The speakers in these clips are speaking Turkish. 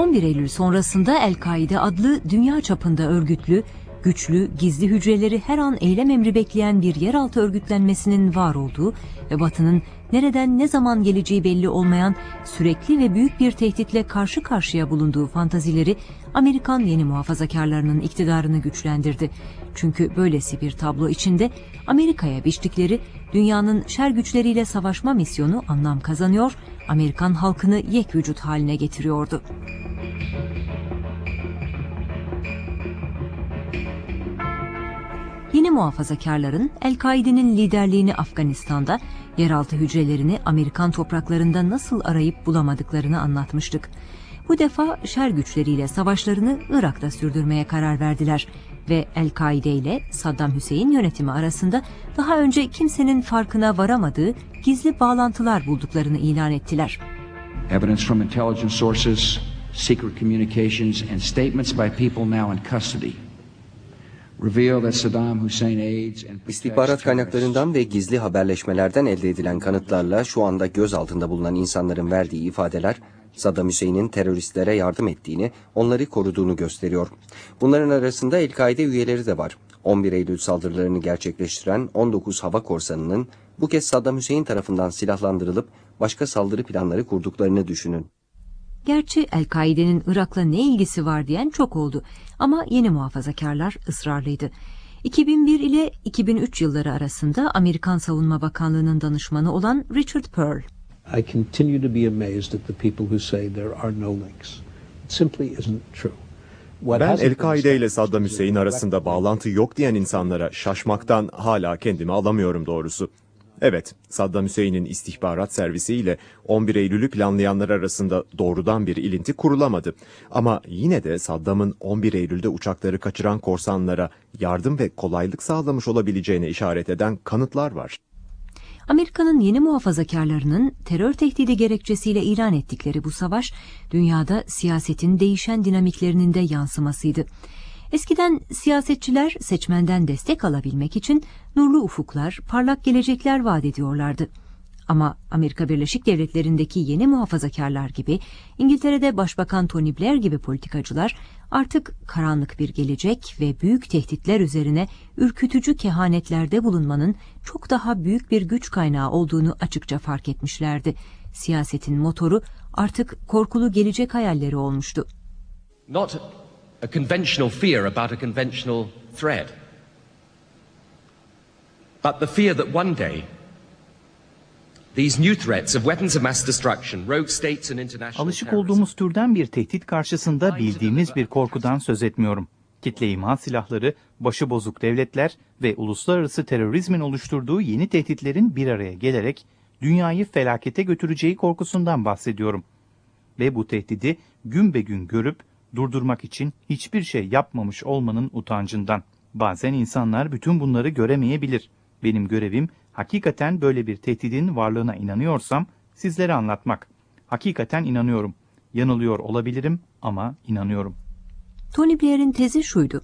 11 Eylül sonrasında El-Kaide adlı dünya çapında örgütlü, güçlü, gizli hücreleri her an eylem emri bekleyen bir yeraltı örgütlenmesinin var olduğu ve Batı'nın nereden ne zaman geleceği belli olmayan sürekli ve büyük bir tehditle karşı karşıya bulunduğu fantazileri Amerikan yeni muhafazakarlarının iktidarını güçlendirdi. Çünkü böylesi bir tablo içinde Amerika'ya biçtikleri dünyanın şer güçleriyle savaşma misyonu anlam kazanıyor, Amerikan halkını yek vücut haline getiriyordu. Yeni muhafazakarların El-Kaide'nin liderliğini Afganistan'da, yeraltı hücrelerini Amerikan topraklarında nasıl arayıp bulamadıklarını anlatmıştık. Bu defa şer güçleriyle savaşlarını Irak'ta sürdürmeye karar verdiler ve El-Kaide ile Saddam Hüseyin yönetimi arasında daha önce kimsenin farkına varamadığı gizli bağlantılar bulduklarını ilan ettiler. Evidence from intelligence sources, secret communications and statements by people now in custody İstihbarat kaynaklarından ve gizli haberleşmelerden elde edilen kanıtlarla şu anda gözaltında bulunan insanların verdiği ifadeler Saddam Hüseyin'in teröristlere yardım ettiğini, onları koruduğunu gösteriyor. Bunların arasında El-Kaide üyeleri de var. 11 Eylül saldırılarını gerçekleştiren 19 hava korsanının bu kez Saddam Hüseyin tarafından silahlandırılıp başka saldırı planları kurduklarını düşünün. Gerçi El-Kaide'nin Irak'la ne ilgisi var diyen çok oldu ama yeni muhafazakarlar ısrarlıydı. 2001 ile 2003 yılları arasında Amerikan Savunma Bakanlığı'nın danışmanı olan Richard Pearl. I continue to be amazed at the people who say there are no links. It simply isn't true. Ben El-Kaide ile Saddam Hüseyin arasında bağlantı yok diyen insanlara şaşmaktan hala kendimi alamıyorum doğrusu. Evet, Saddam Hüseyin'in istihbarat servisi ile 11 Eylül'ü planlayanlar arasında doğrudan bir ilinti kurulamadı. Ama yine de Saddam'ın 11 Eylül'de uçakları kaçıran korsanlara yardım ve kolaylık sağlamış olabileceğine işaret eden kanıtlar var. Amerika'nın yeni muhafazakarlarının terör tehdidi gerekçesiyle ilan ettikleri bu savaş, dünyada siyasetin değişen dinamiklerinin de yansımasıydı. Eskiden siyasetçiler seçmenden destek alabilmek için nurlu ufuklar, parlak gelecekler vaat ediyorlardı. Ama Amerika Birleşik Devletleri'ndeki yeni muhafazakarlar gibi, İngiltere'de Başbakan Tony Blair gibi politikacılar artık karanlık bir gelecek ve büyük tehditler üzerine ürkütücü kehanetlerde bulunmanın çok daha büyük bir güç kaynağı olduğunu açıkça fark etmişlerdi. Siyasetin motoru artık korkulu gelecek hayalleri olmuştu. Not a conventional fear about a conventional threat, but the fear that one day Alışık olduğumuz türden bir tehdit karşısında bildiğimiz bir korkudan söz etmiyorum. Kitle imha silahları, başıbozuk devletler ve uluslararası terörizmin oluşturduğu yeni tehditlerin bir araya gelerek dünyayı felakete götüreceği korkusundan bahsediyorum. Ve bu tehdidi gün be gün görüp durdurmak için hiçbir şey yapmamış olmanın utancından. Bazen insanlar bütün bunları göremeyebilir. Benim görevim hakikaten böyle bir tehdidin varlığına inanıyorsam sizlere anlatmak. Hakikaten inanıyorum. Yanılıyor olabilirim ama inanıyorum. Tony Blair'in tezi şuydu.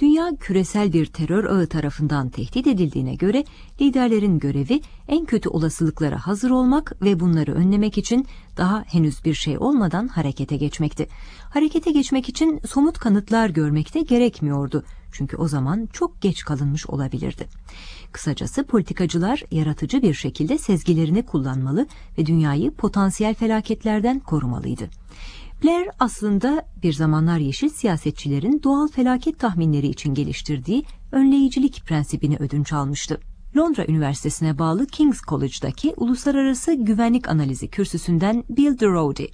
Dünya küresel bir terör ağı tarafından tehdit edildiğine göre liderlerin görevi en kötü olasılıklara hazır olmak ve bunları önlemek için daha henüz bir şey olmadan harekete geçmekti. Harekete geçmek için somut kanıtlar görmekte gerekmiyordu. Çünkü o zaman çok geç kalınmış olabilirdi. Kısacası politikacılar yaratıcı bir şekilde sezgilerini kullanmalı ve dünyayı potansiyel felaketlerden korumalıydı. Blair aslında bir zamanlar yeşil siyasetçilerin doğal felaket tahminleri için geliştirdiği önleyicilik prensibini ödünç almıştı. Londra Üniversitesi'ne bağlı King's College'daki Uluslararası Güvenlik Analizi kürsüsünden Bill Durody.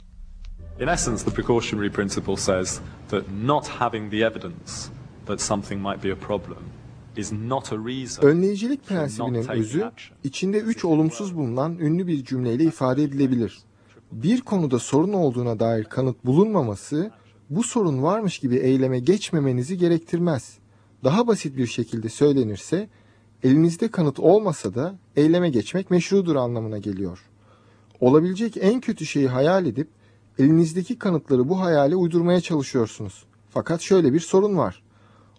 In essence, the precautionary principle says that not having the evidence that something might be a problem Önleyicilik prensibinin özü içinde üç olumsuz bulunan ünlü bir cümleyle ifade edilebilir. Bir konuda sorun olduğuna dair kanıt bulunmaması bu sorun varmış gibi eyleme geçmemenizi gerektirmez. Daha basit bir şekilde söylenirse elinizde kanıt olmasa da eyleme geçmek meşrudur anlamına geliyor. Olabilecek en kötü şeyi hayal edip elinizdeki kanıtları bu hayale uydurmaya çalışıyorsunuz. Fakat şöyle bir sorun var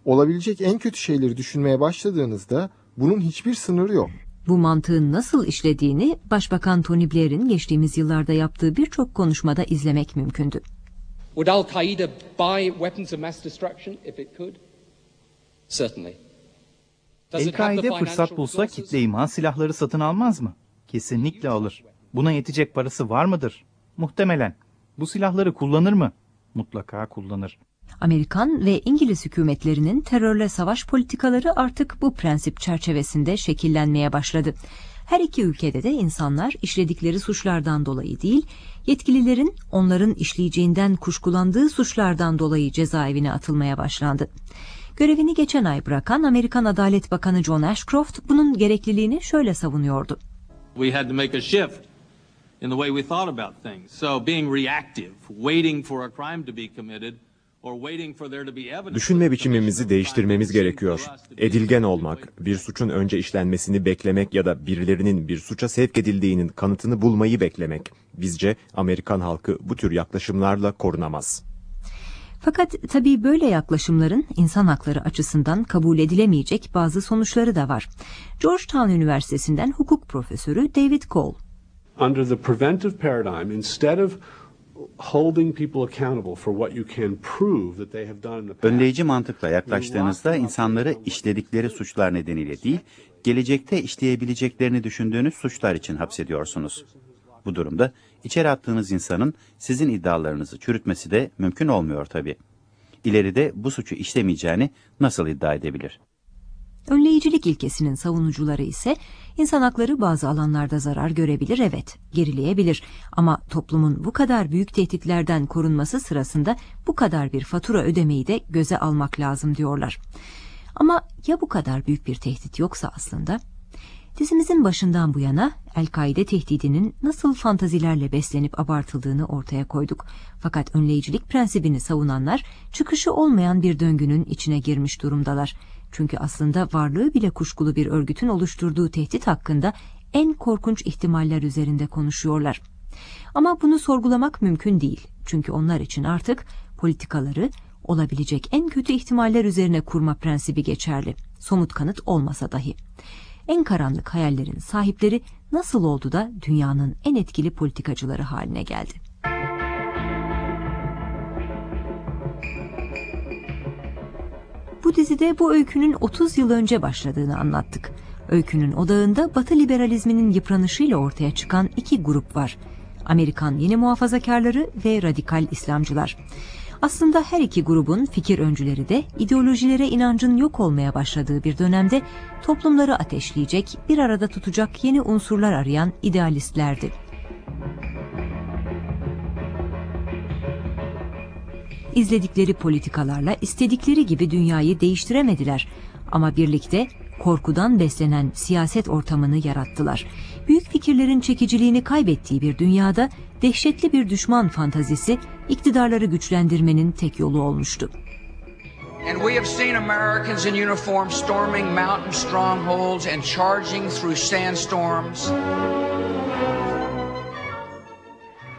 olabilecek en kötü şeyleri düşünmeye başladığınızda bunun hiçbir sınırı yok. Bu mantığın nasıl işlediğini Başbakan Tony Blair'in geçtiğimiz yıllarda yaptığı birçok konuşmada izlemek mümkündü. Would Al Qaeda buy weapons of mass destruction if it could? Certainly. El-Kaide fırsat bulsa kitle imha silahları satın almaz mı? Kesinlikle alır. Buna yetecek parası var mıdır? Muhtemelen. Bu silahları kullanır mı? Mutlaka kullanır. Amerikan ve İngiliz hükümetlerinin terörle savaş politikaları artık bu prensip çerçevesinde şekillenmeye başladı. Her iki ülkede de insanlar işledikleri suçlardan dolayı değil, yetkililerin onların işleyeceğinden kuşkulandığı suçlardan dolayı cezaevine atılmaya başlandı. Görevini geçen ay bırakan Amerikan Adalet Bakanı John Ashcroft bunun gerekliliğini şöyle savunuyordu. we had to make a shift in the way we thought about things. So being reactive, waiting for a crime to be committed Düşünme biçimimizi değiştirmemiz gerekiyor. Edilgen olmak, bir suçun önce işlenmesini beklemek ya da birilerinin bir suça sevk edildiğinin kanıtını bulmayı beklemek. Bizce Amerikan halkı bu tür yaklaşımlarla korunamaz. Fakat tabii böyle yaklaşımların insan hakları açısından kabul edilemeyecek bazı sonuçları da var. Georgetown Üniversitesi'nden hukuk profesörü David Cole. under the preventive paradigm, instead of holding people accountable for what you can prove that they have done in the past, Önleyici mantıkla yaklaştığınızda insanları işledikleri suçlar nedeniyle değil, gelecekte işleyebileceklerini düşündüğünüz suçlar için hapsediyorsunuz. Bu durumda içeri attığınız insanın sizin iddialarınızı çürütmesi de mümkün olmuyor tabii. İleride bu suçu işlemeyeceğini nasıl iddia edebilir? Önleyicilik ilkesinin savunucuları ise insan hakları bazı alanlarda zarar görebilir evet, gerileyebilir ama toplumun bu kadar büyük tehditlerden korunması sırasında bu kadar bir fatura ödemeyi de göze almak lazım diyorlar. Ama ya bu kadar büyük bir tehdit yoksa aslında? Dizimizin başından bu yana El-Kaide tehdidinin nasıl fantazilerle beslenip abartıldığını ortaya koyduk. Fakat önleyicilik prensibini savunanlar çıkışı olmayan bir döngünün içine girmiş durumdalar. Çünkü aslında varlığı bile kuşkulu bir örgütün oluşturduğu tehdit hakkında en korkunç ihtimaller üzerinde konuşuyorlar. Ama bunu sorgulamak mümkün değil. Çünkü onlar için artık politikaları olabilecek en kötü ihtimaller üzerine kurma prensibi geçerli. Somut kanıt olmasa dahi. En karanlık hayallerin sahipleri nasıl oldu da dünyanın en etkili politikacıları haline geldi? Bu dizide bu öykünün 30 yıl önce başladığını anlattık. Öykünün odağında Batı liberalizminin yıpranışıyla ortaya çıkan iki grup var. Amerikan yeni muhafazakarları ve radikal İslamcılar. Aslında her iki grubun fikir öncüleri de ideolojilere inancın yok olmaya başladığı bir dönemde toplumları ateşleyecek, bir arada tutacak yeni unsurlar arayan idealistlerdi. İzledikleri politikalarla istedikleri gibi dünyayı değiştiremediler ama birlikte korkudan beslenen siyaset ortamını yarattılar. Büyük fikirlerin çekiciliğini kaybettiği bir dünyada dehşetli bir düşman fantazisi iktidarları güçlendirmenin tek yolu olmuştu. And we have seen Americans in uniform storming mountain strongholds and charging through sandstorms.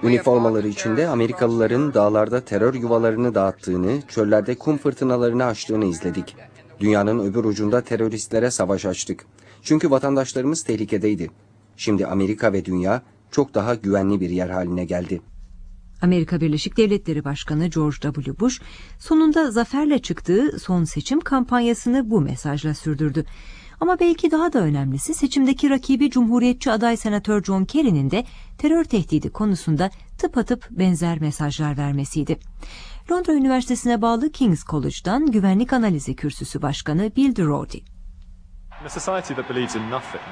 Üniformaları içinde Amerikalıların dağlarda terör yuvalarını dağıttığını, çöllerde kum fırtınalarını açtığını izledik. Dünyanın öbür ucunda teröristlere savaş açtık. Çünkü vatandaşlarımız tehlikedeydi. Şimdi Amerika ve dünya çok daha güvenli bir yer haline geldi. Amerika Birleşik Devletleri Başkanı George W. Bush sonunda zaferle çıktığı son seçim kampanyasını bu mesajla sürdürdü. Ama belki daha da önemlisi seçimdeki rakibi Cumhuriyetçi aday Senatör John Kerry'nin de terör tehdidi konusunda tıpatıp benzer mesajlar vermesiydi. Londra Üniversitesi'ne bağlı King's College'dan Güvenlik Analizi Kürsüsü Başkanı Bill Doherty. In a society that believes in nothing,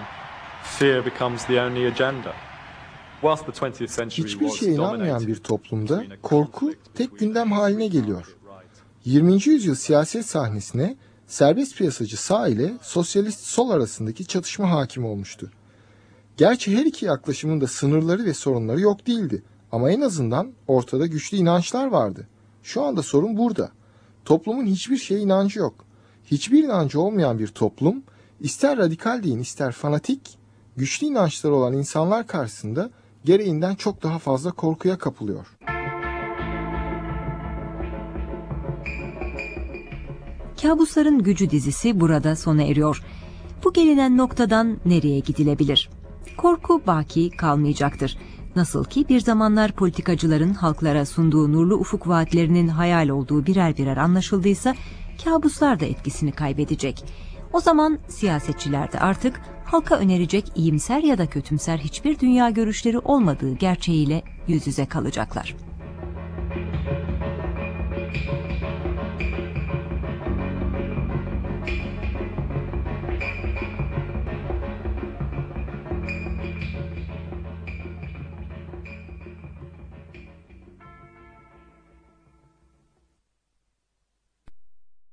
fear becomes the only agenda. Whilst the 20th century Hiçbir şeye inanmayan bir toplumda korku tek gündem haline geliyor. 20. yüzyıl siyaset sahnesine serbest piyasacı sağ ile sosyalist sol arasındaki çatışma hakim olmuştu. Gerçi her iki yaklaşımın da sınırları ve sorunları yok değildi. Ama en azından ortada güçlü inançlar vardı. Şu anda sorun burada. Toplumun hiçbir şeye inancı yok. Hiçbir inancı olmayan bir toplum, ister radikal deyin ister fanatik, güçlü inançları olan insanlar karşısında gereğinden çok daha fazla korkuya kapılıyor. Kabusların Gücü dizisi burada sona eriyor. Bu gelinen noktadan nereye gidilebilir? Korku baki kalmayacaktır. Nasıl ki bir zamanlar politikacıların halklara sunduğu nurlu ufuk vaatlerinin hayal olduğu birer birer anlaşıldıysa kabuslar da etkisini kaybedecek. O zaman siyasetçiler de artık halka önerecek iyimser ya da kötümser hiçbir dünya görüşleri olmadığı gerçeğiyle yüz yüze kalacaklar.